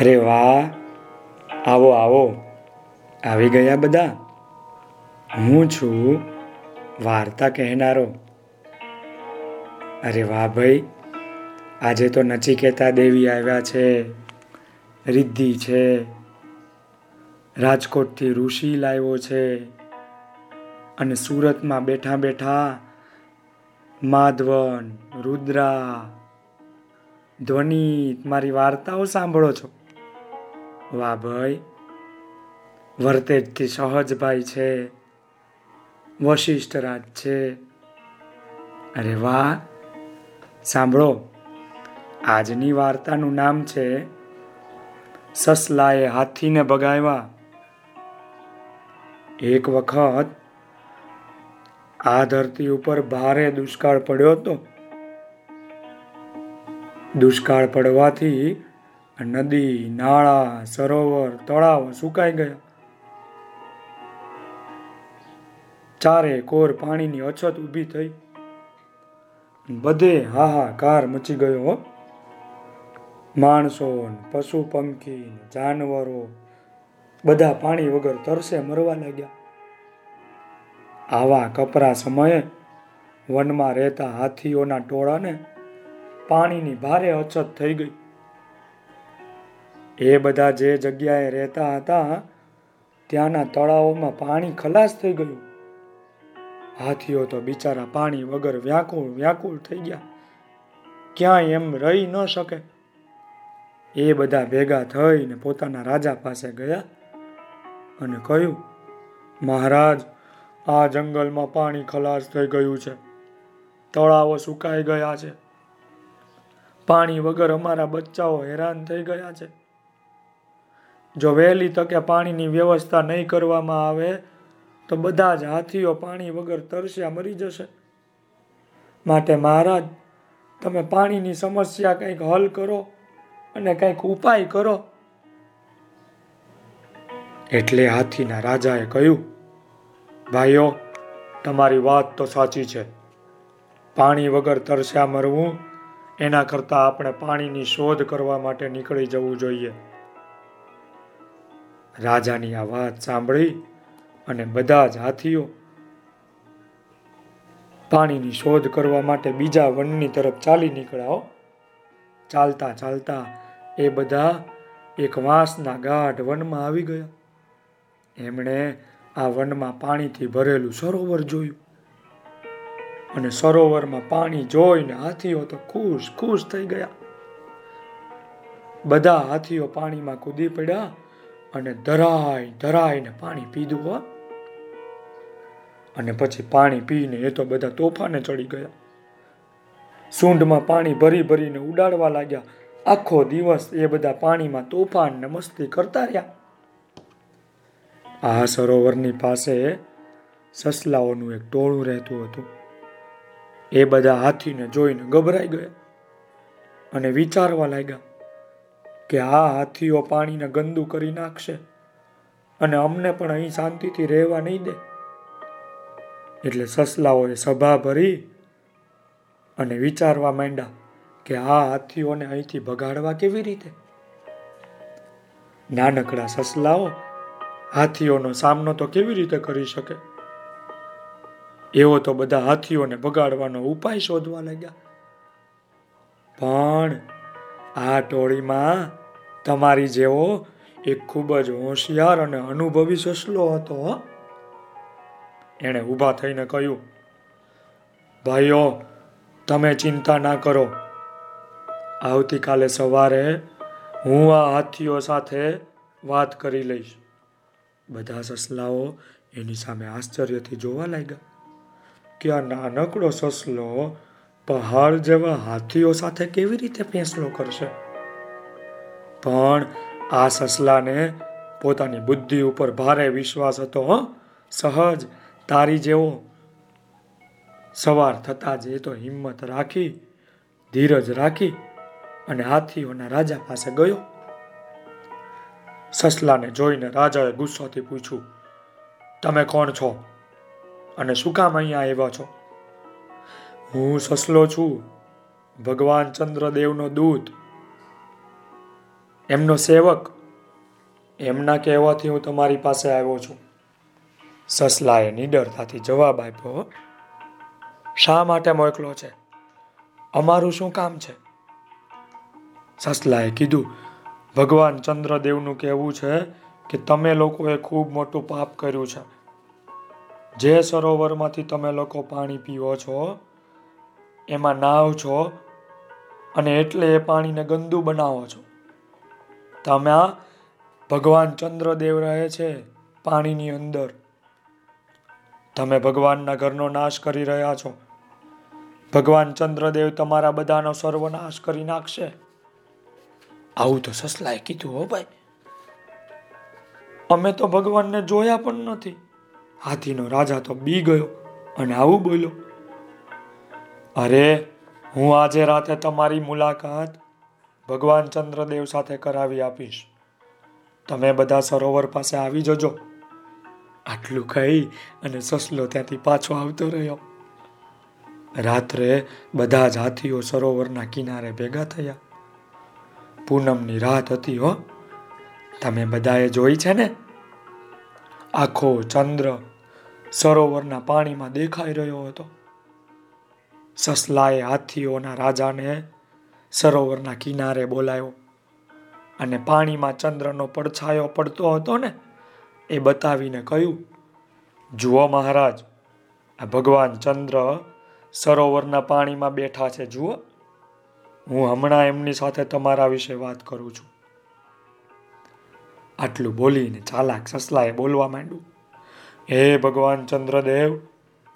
અરે વાહ. આવો આવો. આવી ગયા બધા. હું છું વાર્તા કહેનારો. અરે વાહ ભાઈ. આજે તો નચિકેતા દેવી આવ્યા છે. રિદ્ધિ છે. રાજકોટથી ઋષિ લાવ્યો છે. અને સુરતમાં બેઠા બેઠા માધવન, રુદ્રા ધ્વનિ મારી વાર્તાઓ સાંભળો છો. વાહ ભાઈ વર્તેજથી સહજભાઈ છે વશિષ્ઠરાજ છે. અરે વાહ, સાંભળો, આજની વાર્તાનું નામ છે, સસલાએ હાથીને બગાવ્યા એક વખત, આ ધરતી ઉપર ભારે દુષ્કાળ પડ્યો હતો. દુષ્કાળ પડવાથી નદી, નાળા, સરોવર, તળાવ સુકાઈ ગયા. ચારે કોર પાણીની અછત ઊભી થઈ. બધે હાહાકાર મચી ગયો હો. માણસો પશુ, પંખી જાનવરો બધા પાણી વગર તરસે મરવા લાગ્યા. આવા કપરા સમયે વનમાં રહેતા હાથીઓના ટોળાને પાણીની ભારે અછત થઈ ગઈ. એ બધા જે જગ્યાએ રહેતા હતા, ત્યાંના તળાવોમાં પાણી ખલાસ થઈ ગયું. હાથીઓ તો બિચારા પાણી વગર વ્યાકુળ વ્યાકુળ થઈ ગયા. ક્યાંય એમ રહી ન શકે. એ બધા ભેગા થઈને પોતાના રાજા પાસે ગયા અને કહ્યું, મહારાજ, આ જંગલમાં પાણી ખલાસ થઈ ગયું છે. તળાવો સુકાઈ ગયા છે. પાણી વગર અમારા બચ્ચાઓ હેરાન થઈ ગયા છે. જો વહેલી તકે પાણીની વ્યવસ્થા નહીં કરવામાં આવે, તો બધા જ હાથીઓ પાણી વગર તરસ્યા મરી જશે. માટે મહારાજ, તમે પાણીની સમસ્યા કંઈક હલ કરો અને કંઈક ઉપાય કરો. એટલે હાથીના રાજાએ કહ્યું, ભાઈઓ, તમારી વાત તો સાચી છે. પાણી વગર તરસ્યા મરવું, એના કરતાં આપણે પાણીની શોધ કરવા માટે નીકળી જવું જોઈએ. રાજાની આ વાત સાંભળી અને બધા જ હાથીઓ પાણીની શોધ કરવા માટે બીજા વનની તરફ ચાલી નીકળ્યા ચાલતા ચાલતા એ બધા એક વાંસના ગાઢ વનમાં આવી ગયા. એમણે આ વનમાં પાણીથી ભરેલું સરોવર જોયું અને સરોવરમાં પાણી જોઈને હાથીઓ તો ખુશ ખુશ થઈ ગયા. બધા હાથીઓ પાણીમાં કૂદી પડ્યા અને ધરાય ધરાઈને પાણી પીધું હો. અને પછી પાણી પીને એ તો બધા તોફાને ચડી ગયા. સૂંઢમાં પાણી ભરી ભરીને ઉડાડવા લાગ્યા. આખો દિવસ એ બધા પાણીમાં તોફાન ને મસ્તી કરતા રહ્યા. આ સરોવરની પાસે સસલાઓનું એક ટોળું રહેતું હતું. એ બધા હાથીને જોઈને ગભરાઈ ગયા અને વિચારવા લાગ્યા કે આ હાથીઓ પાણીને ગંદુ કરી નાખશે અને અમને પણ અહીં શાંતિથી રહેવા નહીં દે. એટલે સસલાઓએ સભા ભરી અને વિચારવા માંડ્યા કે આ હાથીઓને અહીંથી ભગાડવા કેવી રીતે? નાનકડા સસલાઓ હાથીઓનો સામનો તો કેવી રીતે કરી શકે? એવો તો બધા હાથીઓને ભગાડવાનો ઉપાય શોધવા લાગ્યા. આ ટોળીમાં તમારી જેવો એક ખૂબ જ હોશિયાર અને અનુભવી સસલો હતો એણે ઊભા થઈને કહ્યું, ભાઈઓ, તમે ચિંતા ના કરો. આવતીકાલે સવારે હું આ હાથીઓ સાથે વાત કરી લઈશ. બધા સસલાઓ એની સામે આશ્ચર્યથી જોવા લાગ્યા. કે આ નાનકડો સસલો પહાડ જેવા હાથીઓ સાથે કેવી રીતે ફેંસલો કરશે? પણ આ સસલાને પોતાની બુદ્ધિ ઉપર ભારે વિશ્વાસ હતો સહજ તારી જેવો સવાર થતાં જ એ તો હિંમત રાખી, ધીરજ રાખી અને હાથીઓના રાજા પાસે ગયો. સસલાને જોઈને રાજાએ ગુસ્સાથી પૂછ્યું, તમે કોણ છો અને શું કામ અહીંયા આવ્યા છો? હું સસલો છું. ભગવાન ચંદ્રદેવનો દૂત. એમનો સેવક. એમના કહેવાથી હું તમારી પાસે આવ્યો છું. સસલાએ નિડરતાથી જવાબ આપ્યો શા માટે મોકલો છે? અમારું શું કામ છે? સસલાએ કીધું, ભગવાન ચંદ્રદેવનું કહેવું છે કે તમે લોકોએ ખૂબ મોટું પાપ કર્યું છે. જે સરોવરમાંથી તમે લોકો પાણી પીવો છો એમાં નાવ છો અને એટલે એ પાણીને ગંદુ બનાવો છો. તમે આ ભગવાન ચંદ્રદેવ રહે છે પાણીની અંદર. તમે ભગવાનના ઘરનો નાશ કરી રહ્યા છો. ભગવાન ચંદ્રદેવ તમારા બધાનો સર્વનાશ કરી નાખશે. આવું તો સસલાએ કીધું હો ભાઈ. અમે તો ભગવાનને જોયા પણ નથી. હાથીનો રાજા તો બી ગયો અને આવું બોલ્યો. અરે, હું આજે રાતે તમારી મુલાકાત ભગવાન ચંદ્રદેવ સાથે કરાવી આપીશ. તમે બધા સરોવર પાસે આવી જજો. આટલું કહી અને સસલો ત્યાંથી પાછો આવતો રહ્યો. રાત્રે બધા જ હાથીઓ સરોવરના કિનારે ભેગા થયા. પૂનમની રાત હતી, હો. તમે બધાએ જોઈ છે ને? આખો ચંદ્ર સરોવરના પાણીમાં દેખાઈ રહ્યો હતો. સસલાએ હાથીઓના રાજાને સરોવરના કિનારે બોલાયો અને પાણીમાં ચંદ્રનો પડછાયો પડતો હતો ને, એ બતાવીને કહ્યું, જુઓ મહારાજ, આ ભગવાન ચંદ્ર સરોવરના પાણીમાં બેઠા છે, જુઓ. હું હમણાં એમની સાથે તમારા વિશે વાત કરું છું. આટલું બોલીને ચાલાક સસલાએ બોલવા માંડ્યું, હે ભગવાન ચંદ્રદેવ,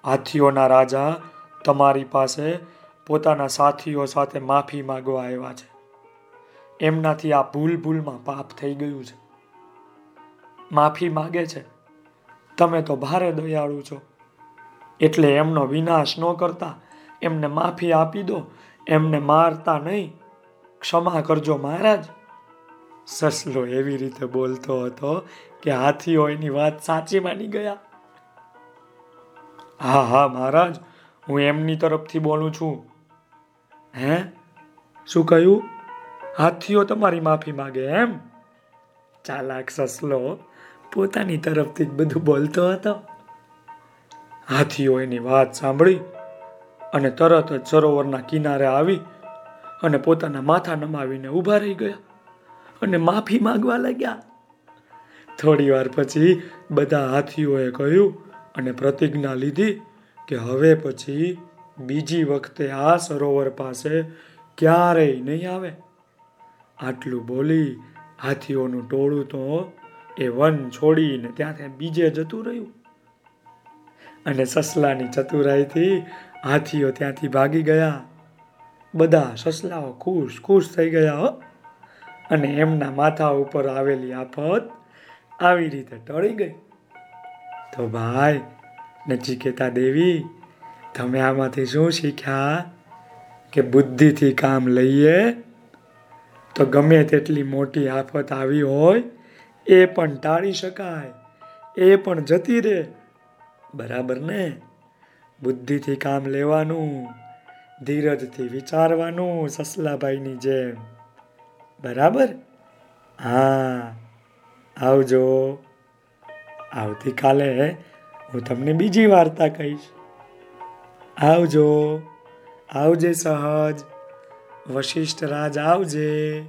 હાથીઓના રાજા તમારી પાસે પોતાના સાથીઓ સાથે માફી માગવા આવ્યા છે. એમનાથી આ ભૂલ ભૂલમાં પાપ થઈ ગયું છે. માફી માગે છે. તમે તો ભારે દયાળુ છો. એટલે એમનો વિનાશ ન કરતા એમને માફી આપી દો. એમને મારતા નહીં. ક્ષમા કરજો મહારાજ. સસલો એવી રીતે બોલતો હતો કે હાથીઓ એની વાત સાચી માની ગયા. હા હા, મહારાજ. હું એમની તરફથી બોલું છું. હે? શું કહ્યું? હાથીઓ તમારી માફી માગે એમ? ચાલાક સસલો, પોતાની તરફથી જ બધું બોલતો હતો. હાથીઓ એની વાત સાંભળી અને તરત જ સરોવરના કિનારે આવી અને પોતાના માથા નમાવીને ઊભા રહી ગયા અને માફી માંગવા લાગ્યા. થોડી વાર પછી બધા હાથીઓએ કહ્યું અને પ્રતિજ્ઞા લીધી કે હવે પછી બીજી વખતે આ સરોવર પાસે ક્યારેય નહીં આવે? આટલું બોલી હાથીઓનું ટોળું તો એ વન છોડીને ત્યાંથી બીજે જતું રહ્યું. અને સસલાની ચતુરાઈથી હાથીઓ ત્યાંથી ભાગી ગયા. બધા સસલાઓ ખુશ ખુશ થઈ ગયા હો. અને એમના માથા ઉપર આવેલી આફત આવી રીતે ટળી ગઈ. તો ભાઈ નચિકેતા દેવી, તમે આમાંથી શું શીખ્યા? કે બુદ્ધિથી કામ લઈએ, તો ગમે તેટલી મોટી આફત આવી હોય, એ પણ ટાળી શકાય, એ પણ જતી રહે. બરાબર ને? બુદ્ધિથી કામ લેવાનું, ધીરજથી વિચારવાનું સસલાભાઈની જેમ. બરાબર? હા. આવજો. આવતીકાલે હું તમને બીજી વાર્તા કહીશ. આવજો આવજે સહજ વશિષ્ઠ રાજ આવજે.